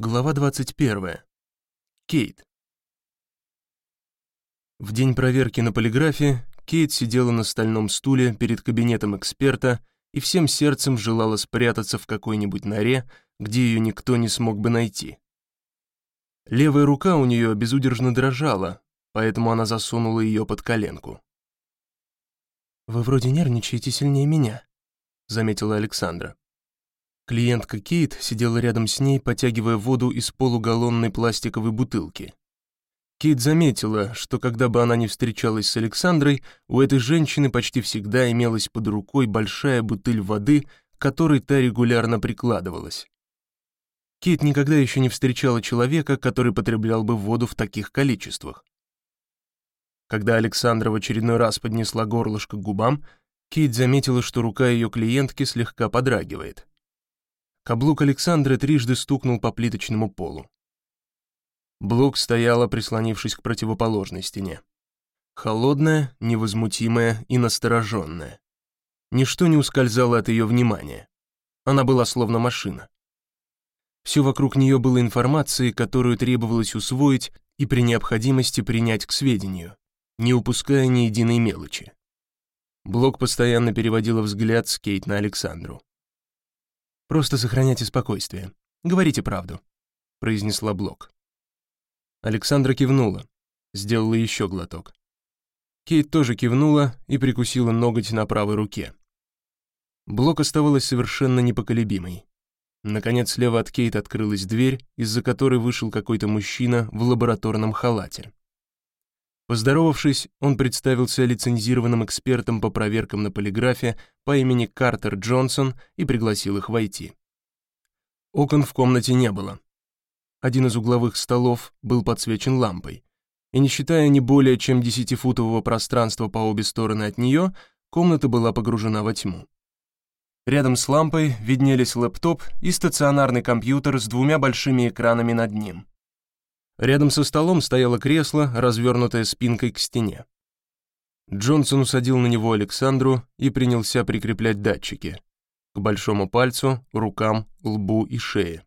Глава 21. Кейт. В день проверки на полиграфе Кейт сидела на стальном стуле перед кабинетом эксперта и всем сердцем желала спрятаться в какой-нибудь норе, где ее никто не смог бы найти. Левая рука у нее безудержно дрожала, поэтому она засунула ее под коленку. «Вы вроде нервничаете сильнее меня», — заметила Александра. Клиентка Кейт сидела рядом с ней, потягивая воду из полугаллонной пластиковой бутылки. Кейт заметила, что когда бы она не встречалась с Александрой, у этой женщины почти всегда имелась под рукой большая бутыль воды, к которой та регулярно прикладывалась. Кейт никогда еще не встречала человека, который потреблял бы воду в таких количествах. Когда Александра в очередной раз поднесла горлышко к губам, Кейт заметила, что рука ее клиентки слегка подрагивает. Каблук Александры трижды стукнул по плиточному полу. Блок стояла, прислонившись к противоположной стене. Холодная, невозмутимая и настороженная. Ничто не ускользало от ее внимания. Она была словно машина. Все вокруг нее было информацией, которую требовалось усвоить и при необходимости принять к сведению, не упуская ни единой мелочи. Блок постоянно переводила взгляд с Кейт на Александру. Просто сохраняйте спокойствие. Говорите правду», — произнесла Блок. Александра кивнула, сделала еще глоток. Кейт тоже кивнула и прикусила ноготь на правой руке. Блок оставалась совершенно непоколебимой. Наконец, слева от Кейт открылась дверь, из-за которой вышел какой-то мужчина в лабораторном халате. Поздоровавшись, он представился лицензированным экспертом по проверкам на полиграфе по имени Картер Джонсон и пригласил их войти. Окон в комнате не было. Один из угловых столов был подсвечен лампой, и не считая не более чем десятифутового пространства по обе стороны от нее, комната была погружена во тьму. Рядом с лампой виднелись лэптоп и стационарный компьютер с двумя большими экранами над ним. Рядом со столом стояло кресло, развернутое спинкой к стене. Джонсон усадил на него Александру и принялся прикреплять датчики к большому пальцу, рукам, лбу и шее.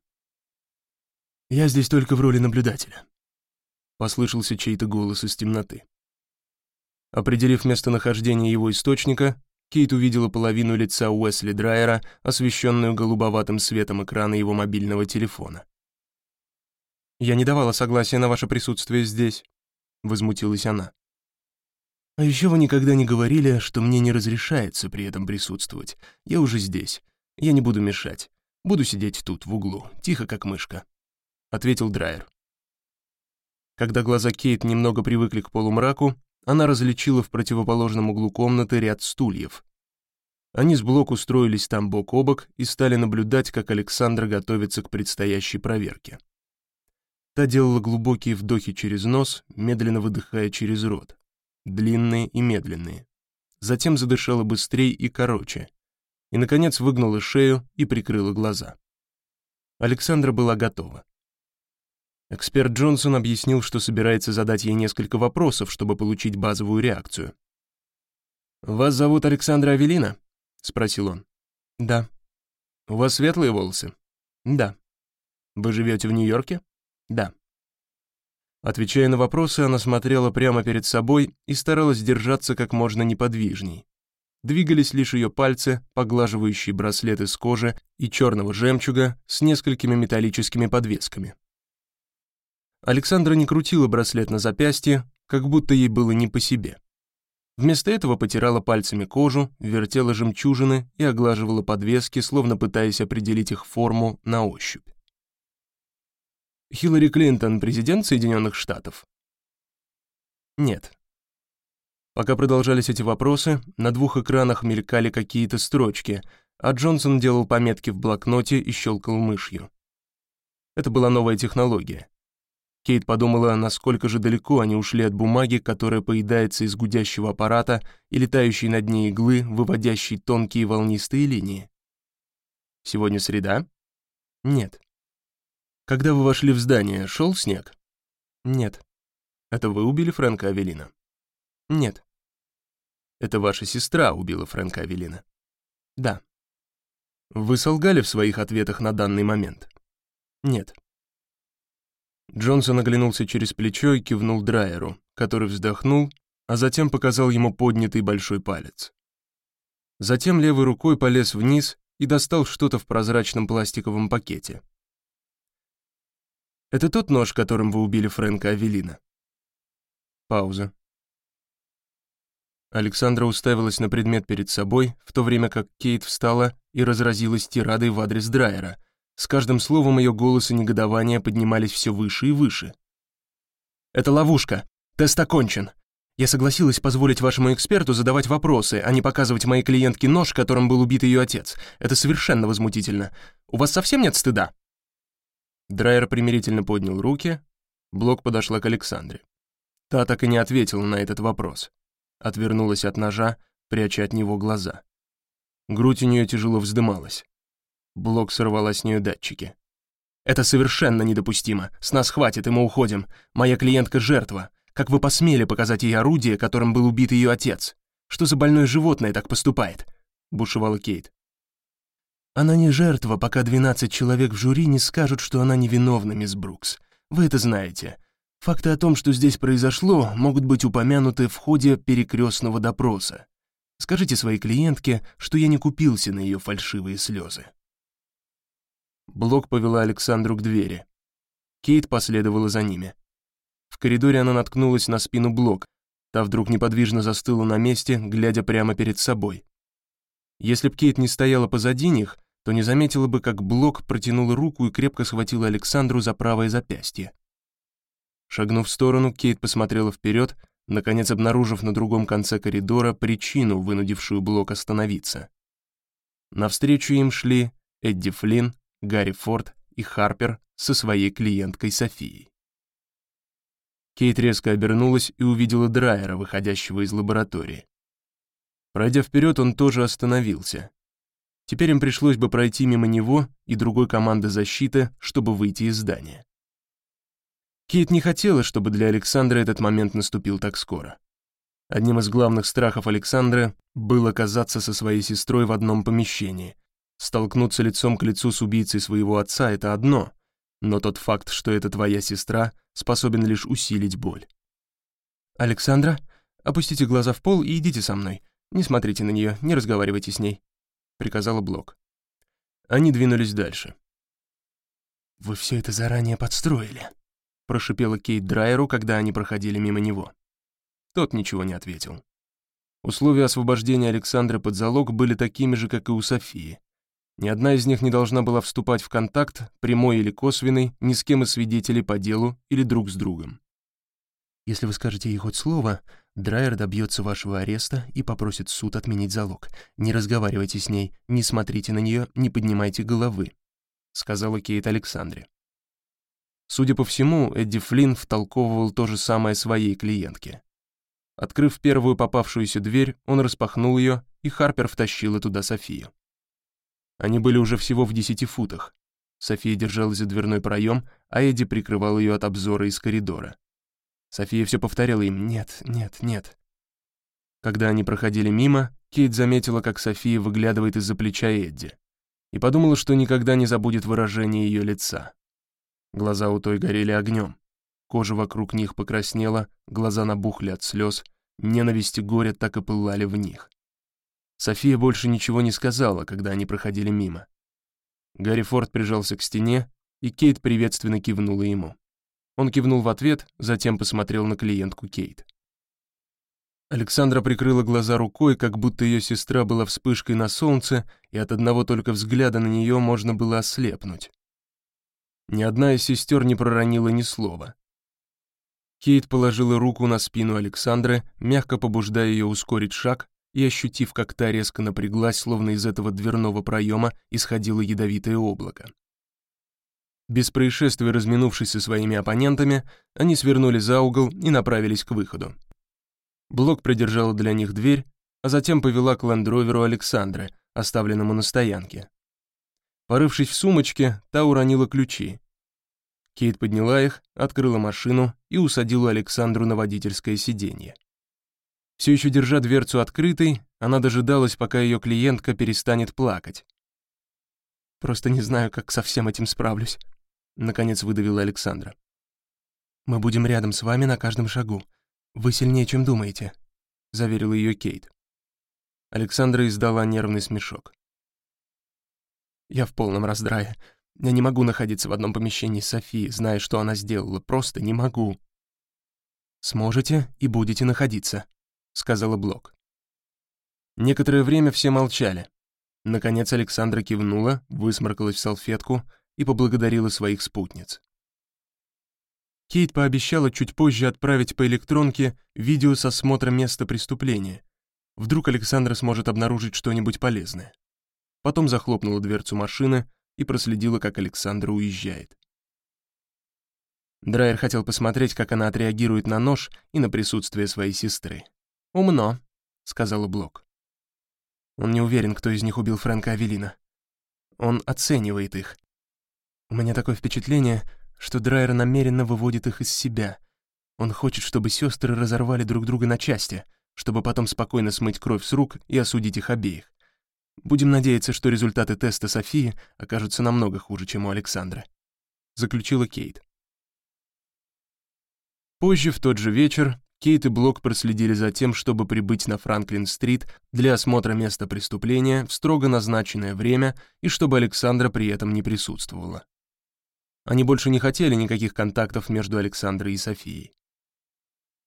«Я здесь только в роли наблюдателя», — послышался чей-то голос из темноты. Определив местонахождение его источника, Кейт увидела половину лица Уэсли Драйера, освещенную голубоватым светом экрана его мобильного телефона. Я не давала согласия на ваше присутствие здесь», — возмутилась она. «А еще вы никогда не говорили, что мне не разрешается при этом присутствовать. Я уже здесь. Я не буду мешать. Буду сидеть тут, в углу, тихо, как мышка», — ответил Драйер. Когда глаза Кейт немного привыкли к полумраку, она различила в противоположном углу комнаты ряд стульев. Они с Блок устроились там бок о бок и стали наблюдать, как Александра готовится к предстоящей проверке. Та делала глубокие вдохи через нос, медленно выдыхая через рот. Длинные и медленные. Затем задышала быстрее и короче. И, наконец, выгнула шею и прикрыла глаза. Александра была готова. Эксперт Джонсон объяснил, что собирается задать ей несколько вопросов, чтобы получить базовую реакцию. «Вас зовут Александра Авелина?» — спросил он. «Да». «У вас светлые волосы?» «Да». «Вы живете в Нью-Йорке?» Да. Отвечая на вопросы, она смотрела прямо перед собой и старалась держаться как можно неподвижней. Двигались лишь ее пальцы, поглаживающие браслет из кожи и черного жемчуга с несколькими металлическими подвесками. Александра не крутила браслет на запястье, как будто ей было не по себе. Вместо этого потирала пальцами кожу, вертела жемчужины и оглаживала подвески, словно пытаясь определить их форму на ощупь. Хиллари Клинтон президент Соединенных Штатов? Нет. Пока продолжались эти вопросы, на двух экранах мелькали какие-то строчки, а Джонсон делал пометки в блокноте и щелкал мышью. Это была новая технология. Кейт подумала, насколько же далеко они ушли от бумаги, которая поедается из гудящего аппарата и летающей над ней иглы, выводящей тонкие волнистые линии. Сегодня среда? Нет. Когда вы вошли в здание, шел снег? Нет. Это вы убили Фрэнка Авелина? Нет. Это ваша сестра убила Фрэнка Авелина? Да. Вы солгали в своих ответах на данный момент? Нет. Джонсон оглянулся через плечо и кивнул Драйеру, который вздохнул, а затем показал ему поднятый большой палец. Затем левой рукой полез вниз и достал что-то в прозрачном пластиковом пакете. «Это тот нож, которым вы убили Фрэнка Авелина?» Пауза. Александра уставилась на предмет перед собой, в то время как Кейт встала и разразилась тирадой в адрес Драйера. С каждым словом ее голос и негодование поднимались все выше и выше. «Это ловушка. Тест окончен. Я согласилась позволить вашему эксперту задавать вопросы, а не показывать моей клиентке нож, которым был убит ее отец. Это совершенно возмутительно. У вас совсем нет стыда?» Драйер примирительно поднял руки. Блок подошла к Александре. Та так и не ответила на этот вопрос отвернулась от ножа, пряча от него глаза. Грудь у нее тяжело вздымалась. Блок сорвала с нее датчики. «Это совершенно недопустимо. С нас хватит, и мы уходим. Моя клиентка — жертва. Как вы посмели показать ей орудие, которым был убит ее отец? Что за больное животное так поступает?» — бушевала Кейт. «Она не жертва, пока 12 человек в жюри не скажут, что она невиновна, мисс Брукс. Вы это знаете. Факты о том, что здесь произошло, могут быть упомянуты в ходе перекрестного допроса. Скажите своей клиентке, что я не купился на ее фальшивые слезы. Блок повела Александру к двери. Кейт последовала за ними. В коридоре она наткнулась на спину Блок. Та вдруг неподвижно застыла на месте, глядя прямо перед собой. Если б Кейт не стояла позади них, то не заметила бы, как Блок протянула руку и крепко схватила Александру за правое запястье. Шагнув в сторону, Кейт посмотрела вперед, наконец обнаружив на другом конце коридора причину, вынудившую Блок остановиться. Навстречу им шли Эдди Флинн, Гарри Форд и Харпер со своей клиенткой Софией. Кейт резко обернулась и увидела Драйера, выходящего из лаборатории. Пройдя вперед, он тоже остановился. Теперь им пришлось бы пройти мимо него и другой команды защиты, чтобы выйти из здания. Кейт не хотела, чтобы для Александра этот момент наступил так скоро. Одним из главных страхов Александра было оказаться со своей сестрой в одном помещении. Столкнуться лицом к лицу с убийцей своего отца — это одно, но тот факт, что это твоя сестра, способен лишь усилить боль. «Александра, опустите глаза в пол и идите со мной. Не смотрите на нее, не разговаривайте с ней», — приказала Блок. Они двинулись дальше. «Вы все это заранее подстроили», прошипела Кейт Драйеру, когда они проходили мимо него. Тот ничего не ответил. Условия освобождения Александра под залог были такими же, как и у Софии. Ни одна из них не должна была вступать в контакт, прямой или косвенный, ни с кем из свидетелей по делу или друг с другом. Если вы скажете ей хоть слово, Драйер добьется вашего ареста и попросит суд отменить залог. Не разговаривайте с ней, не смотрите на нее, не поднимайте головы», — сказала Кейт Александре. Судя по всему, Эдди Флинн втолковывал то же самое своей клиентке. Открыв первую попавшуюся дверь, он распахнул ее, и Харпер втащила туда Софию. Они были уже всего в десяти футах. София держалась за дверной проем, а Эдди прикрывал ее от обзора из коридора. София все повторяла им «нет, нет, нет». Когда они проходили мимо, Кейт заметила, как София выглядывает из-за плеча Эдди, и подумала, что никогда не забудет выражение ее лица. Глаза у той горели огнем. Кожа вокруг них покраснела, глаза набухли от слез, ненависть и горе так и пылали в них. София больше ничего не сказала, когда они проходили мимо. Гарри Форд прижался к стене, и Кейт приветственно кивнула ему. Он кивнул в ответ, затем посмотрел на клиентку Кейт. Александра прикрыла глаза рукой, как будто ее сестра была вспышкой на солнце, и от одного только взгляда на нее можно было ослепнуть. Ни одна из сестер не проронила ни слова. Кейт положила руку на спину Александры, мягко побуждая ее ускорить шаг, и, ощутив, как та резко напряглась, словно из этого дверного проема исходило ядовитое облако. Без происшествия разминувшись со своими оппонентами, они свернули за угол и направились к выходу. Блок придержала для них дверь, а затем повела к лендроверу Александры, оставленному на стоянке. Порывшись в сумочке, та уронила ключи. Кейт подняла их, открыла машину и усадила Александру на водительское сиденье. Все еще держа дверцу открытой, она дожидалась, пока ее клиентка перестанет плакать. «Просто не знаю, как со всем этим справлюсь», — наконец выдавила Александра. «Мы будем рядом с вами на каждом шагу. Вы сильнее, чем думаете», — заверила ее Кейт. Александра издала нервный смешок. «Я в полном раздрае. Я не могу находиться в одном помещении с Софией, зная, что она сделала. Просто не могу». «Сможете и будете находиться», — сказала Блок. Некоторое время все молчали. Наконец Александра кивнула, высморкалась в салфетку и поблагодарила своих спутниц. Кейт пообещала чуть позже отправить по электронке видео с осмотра места преступления. Вдруг Александра сможет обнаружить что-нибудь полезное. Потом захлопнула дверцу машины и проследила, как Александра уезжает. Драйер хотел посмотреть, как она отреагирует на нож и на присутствие своей сестры. «Умно», — сказала Блок. Он не уверен, кто из них убил Фрэнка Авелина. Он оценивает их. У меня такое впечатление, что Драйер намеренно выводит их из себя. Он хочет, чтобы сестры разорвали друг друга на части, чтобы потом спокойно смыть кровь с рук и осудить их обеих. Будем надеяться, что результаты теста Софии окажутся намного хуже, чем у Александра. Заключила Кейт. Позже, в тот же вечер, Кейт и Блок проследили за тем, чтобы прибыть на Франклин-стрит для осмотра места преступления в строго назначенное время и чтобы Александра при этом не присутствовала. Они больше не хотели никаких контактов между Александрой и Софией.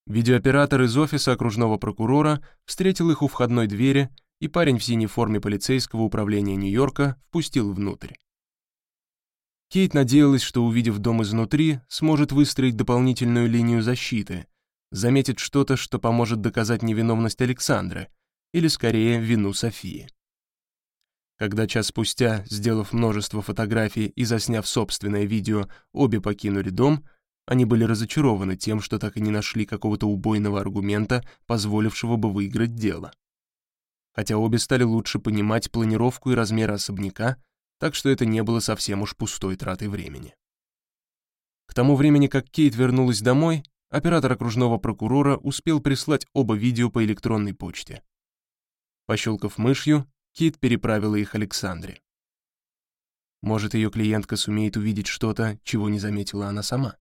Видеооператор из офиса окружного прокурора встретил их у входной двери, и парень в синей форме полицейского управления Нью-Йорка впустил внутрь. Кейт надеялась, что, увидев дом изнутри, сможет выстроить дополнительную линию защиты — заметит что-то, что поможет доказать невиновность Александра, или скорее вину Софии. Когда час спустя, сделав множество фотографий и засняв собственное видео, обе покинули дом, они были разочарованы тем, что так и не нашли какого-то убойного аргумента, позволившего бы выиграть дело. Хотя обе стали лучше понимать планировку и размеры особняка, так что это не было совсем уж пустой тратой времени. К тому времени, как Кейт вернулась домой, оператор окружного прокурора успел прислать оба видео по электронной почте. Пощелкав мышью, Кит переправила их Александре. Может, ее клиентка сумеет увидеть что-то, чего не заметила она сама.